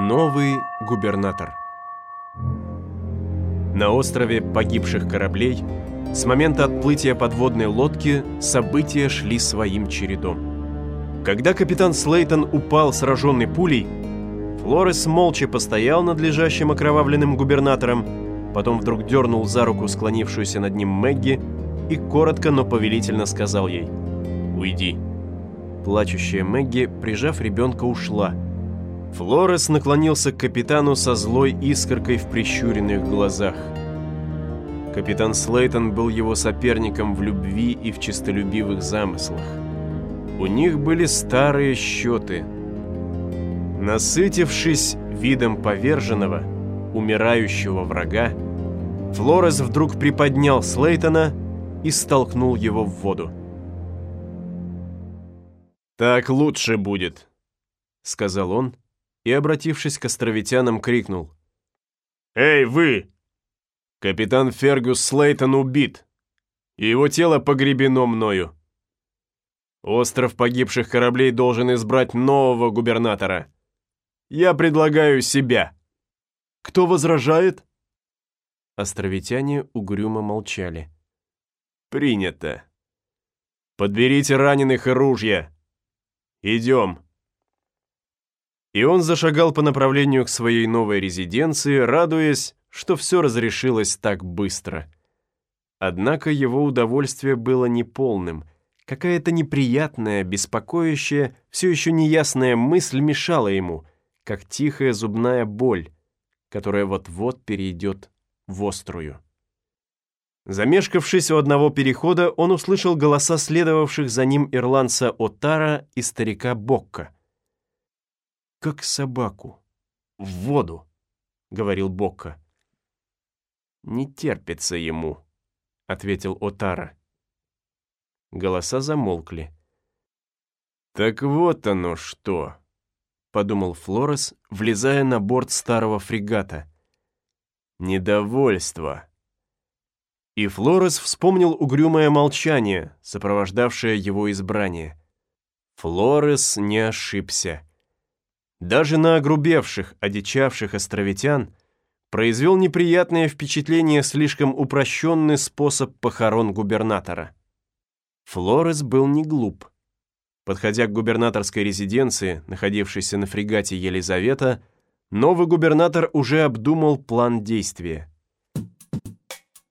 Новый губернатор. На острове погибших кораблей с момента отплытия подводной лодки события шли своим чередом. Когда капитан Слейтон упал сраженный пулей, Флорес молча постоял над лежащим окровавленным губернатором, потом вдруг дернул за руку склонившуюся над ним Мэгги и коротко, но повелительно сказал ей «Уйди». Плачущая Мэгги, прижав ребенка, ушла – Флорес наклонился к капитану со злой искоркой в прищуренных глазах. Капитан Слейтон был его соперником в любви и в честолюбивых замыслах. У них были старые счеты. Насытившись видом поверженного, умирающего врага, Флорес вдруг приподнял Слейтона и столкнул его в воду. «Так лучше будет», — сказал он, — и, обратившись к островитянам, крикнул. «Эй, вы! Капитан Фергус Слейтон убит, и его тело погребено мною. Остров погибших кораблей должен избрать нового губернатора. Я предлагаю себя. Кто возражает?» Островитяне угрюмо молчали. «Принято. Подберите раненых и ружья. Идем». И он зашагал по направлению к своей новой резиденции, радуясь, что все разрешилось так быстро. Однако его удовольствие было неполным. Какая-то неприятная, беспокоящая, все еще неясная мысль мешала ему, как тихая зубная боль, которая вот-вот перейдет в острую. Замешкавшись у одного перехода, он услышал голоса следовавших за ним ирландца Отара и старика Бокка как собаку. В воду, говорил Бокка. Не терпится ему, ответил Отара. Голоса замолкли. Так вот оно что, подумал Флорес, влезая на борт старого фрегата. Недовольство. И Флорес вспомнил угрюмое молчание, сопровождавшее его избрание. Флорес не ошибся даже на огрубевших, одичавших островитян, произвел неприятное впечатление слишком упрощенный способ похорон губернатора. Флорес был не глуп. Подходя к губернаторской резиденции, находившейся на фрегате Елизавета, новый губернатор уже обдумал план действия.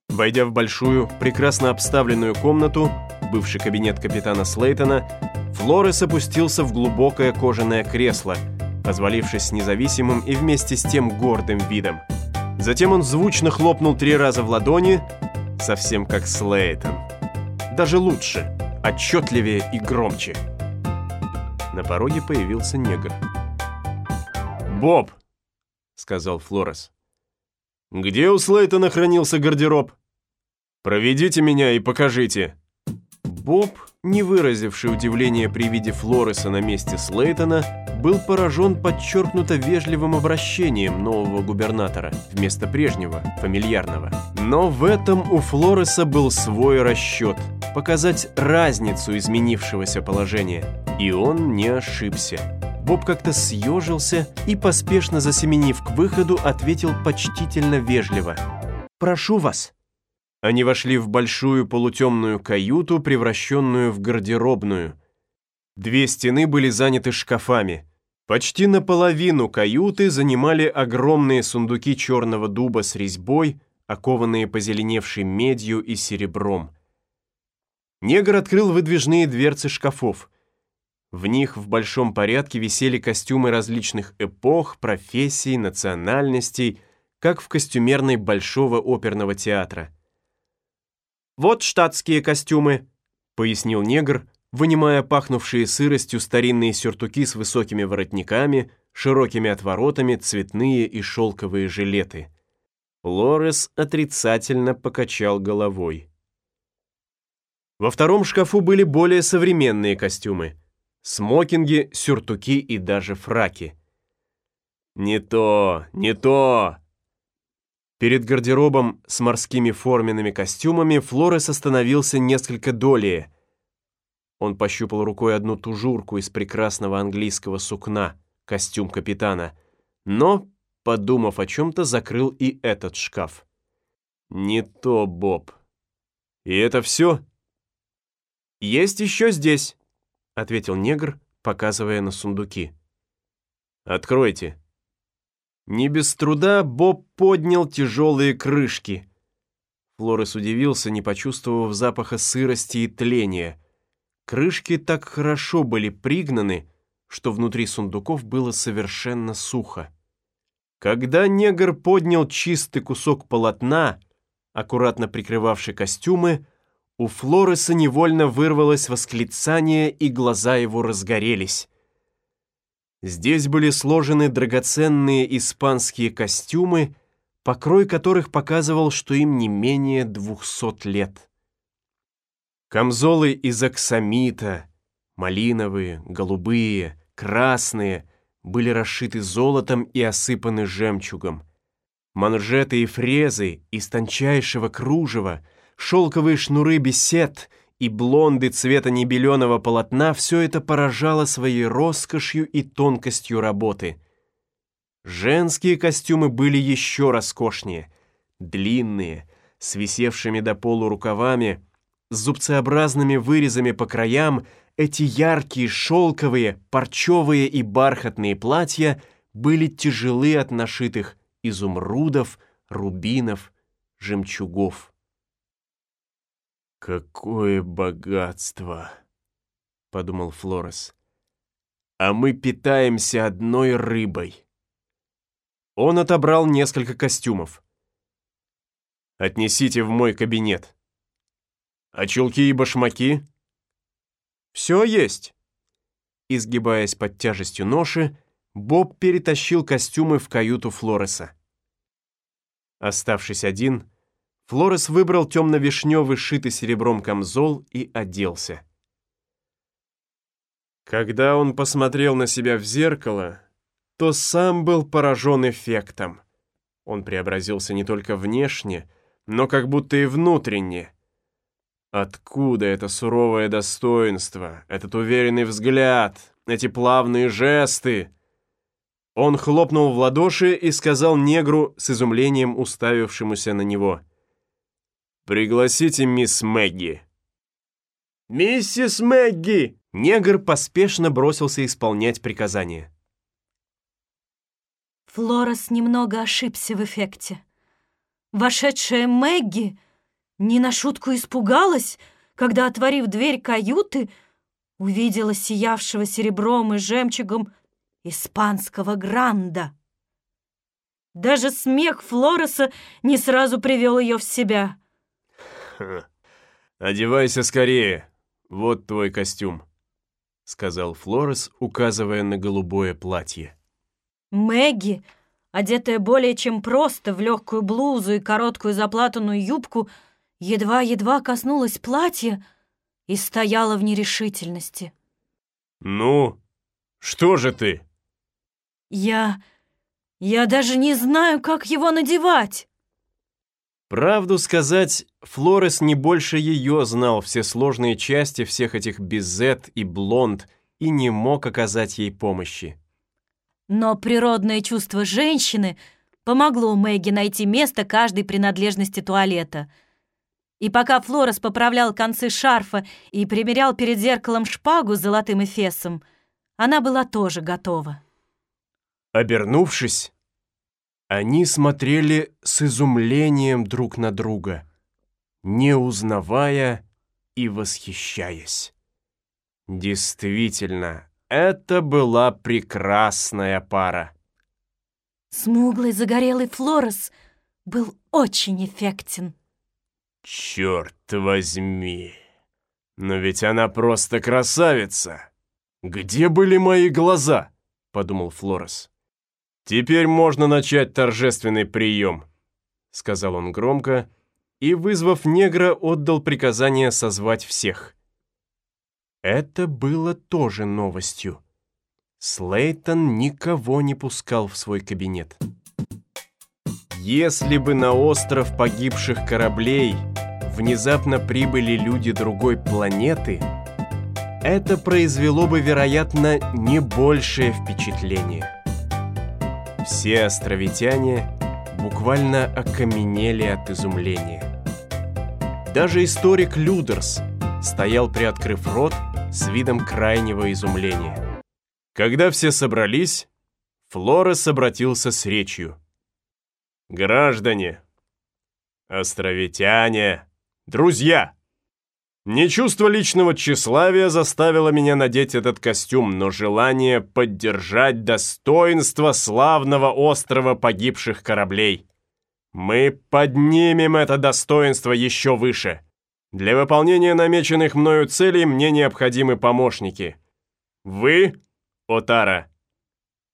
Войдя в большую, прекрасно обставленную комнату, бывший кабинет капитана Слейтона, Флорес опустился в глубокое кожаное кресло – развалившись с независимым и вместе с тем гордым видом. Затем он звучно хлопнул три раза в ладони, совсем как Слейтон. Даже лучше, отчетливее и громче. На пороге появился негр. «Боб!» — сказал Флорес. «Где у Слейтона хранился гардероб? Проведите меня и покажите». Боб, не выразивший удивления при виде Флореса на месте Слейтона, был поражен подчеркнуто вежливым обращением нового губернатора вместо прежнего, фамильярного. Но в этом у Флореса был свой расчет – показать разницу изменившегося положения. И он не ошибся. Боб как-то съежился и, поспешно засеменив к выходу, ответил почтительно вежливо. «Прошу вас». Они вошли в большую полутемную каюту, превращенную в гардеробную – Две стены были заняты шкафами. Почти наполовину каюты занимали огромные сундуки черного дуба с резьбой, окованные позеленевшей медью и серебром. Негр открыл выдвижные дверцы шкафов. В них в большом порядке висели костюмы различных эпох, профессий, национальностей, как в костюмерной Большого оперного театра. «Вот штатские костюмы», — пояснил негр, вынимая пахнувшие сыростью старинные сюртуки с высокими воротниками, широкими отворотами, цветные и шелковые жилеты. Лорес отрицательно покачал головой. Во втором шкафу были более современные костюмы. Смокинги, сюртуки и даже фраки. «Не то, не то!» Перед гардеробом с морскими форменными костюмами Флорес остановился несколько долее – он пощупал рукой одну тужурку из прекрасного английского сукна, костюм капитана, но, подумав о чем-то, закрыл и этот шкаф. «Не то, Боб. И это все?» «Есть еще здесь», — ответил негр, показывая на сундуки. «Откройте». Не без труда Боб поднял тяжелые крышки. Флорес удивился, не почувствовав запаха сырости и тления. Крышки так хорошо были пригнаны, что внутри сундуков было совершенно сухо. Когда негр поднял чистый кусок полотна, аккуратно прикрывавший костюмы, у Флореса невольно вырвалось восклицание, и глаза его разгорелись. Здесь были сложены драгоценные испанские костюмы, покрой которых показывал, что им не менее двухсот лет. Камзолы из аксамита, малиновые, голубые, красные, были расшиты золотом и осыпаны жемчугом. Манжеты и фрезы из тончайшего кружева, шелковые шнуры бесед и блонды цвета небеленого полотна все это поражало своей роскошью и тонкостью работы. Женские костюмы были еще роскошнее, длинные, с висевшими до полу рукавами, с зубцеобразными вырезами по краям, эти яркие, шелковые, парчевые и бархатные платья были тяжелы от нашитых изумрудов, рубинов, жемчугов. «Какое богатство!» — подумал Флорес. «А мы питаемся одной рыбой». Он отобрал несколько костюмов. «Отнесите в мой кабинет». «А чулки и башмаки?» «Все есть». Изгибаясь под тяжестью ноши, Боб перетащил костюмы в каюту Флореса. Оставшись один, Флорес выбрал темно-вишневый шитый серебром камзол и оделся. Когда он посмотрел на себя в зеркало, то сам был поражен эффектом. Он преобразился не только внешне, но как будто и внутренне. Откуда это суровое достоинство, этот уверенный взгляд, эти плавные жесты? Он хлопнул в ладоши и сказал негру с изумлением уставившемуся на него — «Пригласите мисс Мэгги». «Миссис Мэгги!» Негр поспешно бросился исполнять приказание. Флорес немного ошибся в эффекте. Вошедшая Мэгги не на шутку испугалась, когда, отворив дверь каюты, увидела сиявшего серебром и жемчугом испанского гранда. Даже смех Флореса не сразу привел ее в себя — «Одевайся скорее, вот твой костюм», — сказал Флорес, указывая на голубое платье. Мэгги, одетая более чем просто в легкую блузу и короткую заплатанную юбку, едва-едва коснулась платья и стояла в нерешительности. «Ну, что же ты?» «Я... я даже не знаю, как его надевать!» Правду сказать, Флорес не больше ее знал все сложные части всех этих безет и блонд и не мог оказать ей помощи. Но природное чувство женщины помогло Мэгги найти место каждой принадлежности туалета. И пока Флорес поправлял концы шарфа и примерял перед зеркалом шпагу с золотым эфесом, она была тоже готова. Обернувшись, они смотрели с изумлением друг на друга, не узнавая и восхищаясь. Действительно, это была прекрасная пара. Смуглый загорелый Флорес был очень эффектен. Черт возьми! Но ведь она просто красавица! Где были мои глаза? Подумал Флорес. «Теперь можно начать торжественный прием», — сказал он громко, и, вызвав негра, отдал приказание созвать всех. Это было тоже новостью. Слейтон никого не пускал в свой кабинет. Если бы на остров погибших кораблей внезапно прибыли люди другой планеты, это произвело бы, вероятно, не большее впечатление. Все островитяне буквально окаменели от изумления. Даже историк Людерс стоял, приоткрыв рот, с видом крайнего изумления. Когда все собрались, Флорес обратился с речью. «Граждане, островитяне, друзья!» Не чувство личного тщеславия заставило меня надеть этот костюм, но желание поддержать достоинство славного острова погибших кораблей. Мы поднимем это достоинство еще выше. Для выполнения намеченных мною целей мне необходимы помощники. Вы, Отара.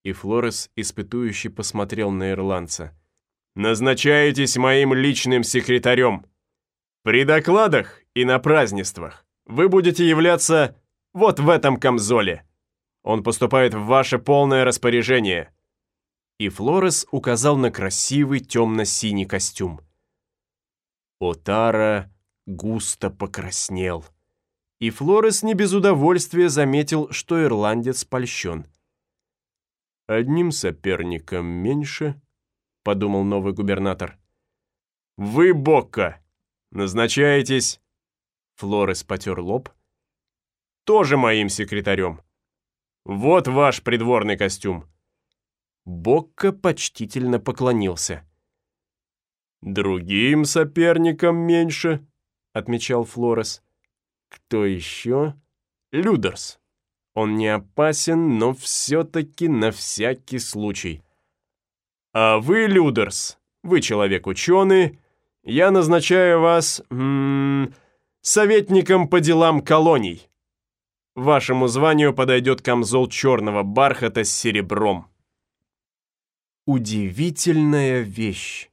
И Флорес испытующе посмотрел на ирландца. Назначаетесь моим личным секретарем. При докладах и на празднествах вы будете являться вот в этом камзоле. Он поступает в ваше полное распоряжение». И Флорес указал на красивый темно-синий костюм. Отара густо покраснел. И Флорес не без удовольствия заметил, что ирландец польщен. «Одним соперником меньше», — подумал новый губернатор. «Вы, Бокка, назначаетесь Флорес потер лоб. «Тоже моим секретарем. Вот ваш придворный костюм». Бокко почтительно поклонился. «Другим соперникам меньше», — отмечал Флорес. «Кто еще?» «Людерс. Он не опасен, но все-таки на всякий случай». «А вы, Людерс, вы человек ученый, я назначаю вас... советником по делам колоний. Вашему званию подойдет камзол черного бархата с серебром. Удивительная вещь.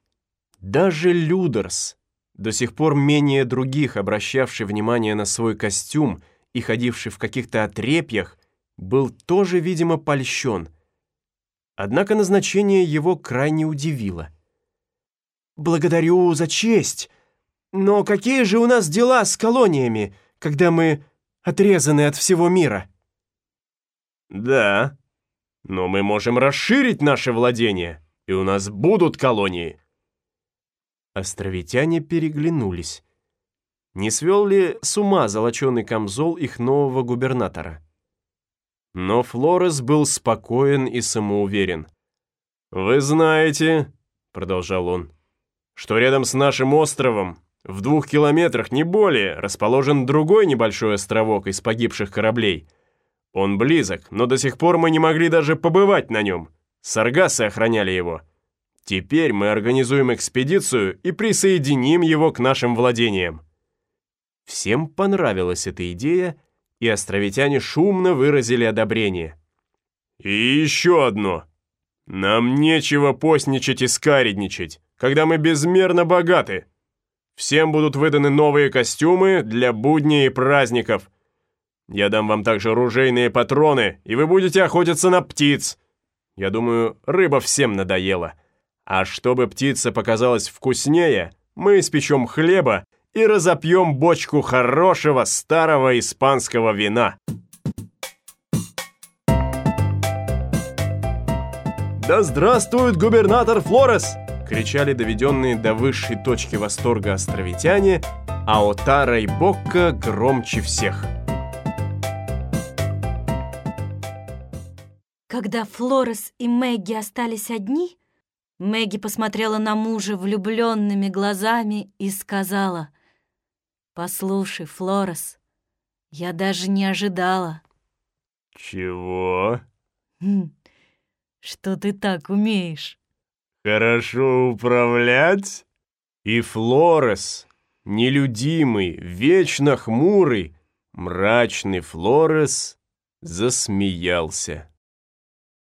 Даже Людерс, до сих пор менее других обращавший внимание на свой костюм и ходивший в каких-то отрепьях, был тоже, видимо, польщен. Однако назначение его крайне удивило. «Благодарю за честь!» Но какие же у нас дела с колониями, когда мы отрезаны от всего мира? Да, но мы можем расширить наше владение, и у нас будут колонии. Островитяне переглянулись. Не свел ли с ума золоченый камзол их нового губернатора? Но Флорес был спокоен и самоуверен. «Вы знаете», — продолжал он, — «что рядом с нашим островом в двух километрах, не более, расположен другой небольшой островок из погибших кораблей. Он близок, но до сих пор мы не могли даже побывать на нем. Саргасы охраняли его. Теперь мы организуем экспедицию и присоединим его к нашим владениям. Всем понравилась эта идея, и островитяне шумно выразили одобрение. И еще одно. Нам нечего постничать и скаредничать, когда мы безмерно богаты. Всем будут выданы новые костюмы для будней и праздников. Я дам вам также ружейные патроны, и вы будете охотиться на птиц. Я думаю, рыба всем надоела. А чтобы птица показалась вкуснее, мы испечем хлеба и разопьем бочку хорошего старого испанского вина. Да здравствует губернатор Флорес! Кричали доведенные до высшей точки восторга островитяне, а Отара и Бокка громче всех. Когда Флорес и Мэгги остались одни, Мэгги посмотрела на мужа влюбленными глазами и сказала, «Послушай, Флорес, я даже не ожидала». «Чего?» «Хм, «Что ты так умеешь?» Хорошо управлять? И Флорес, нелюдимый, вечно хмурый, мрачный Флорес засмеялся.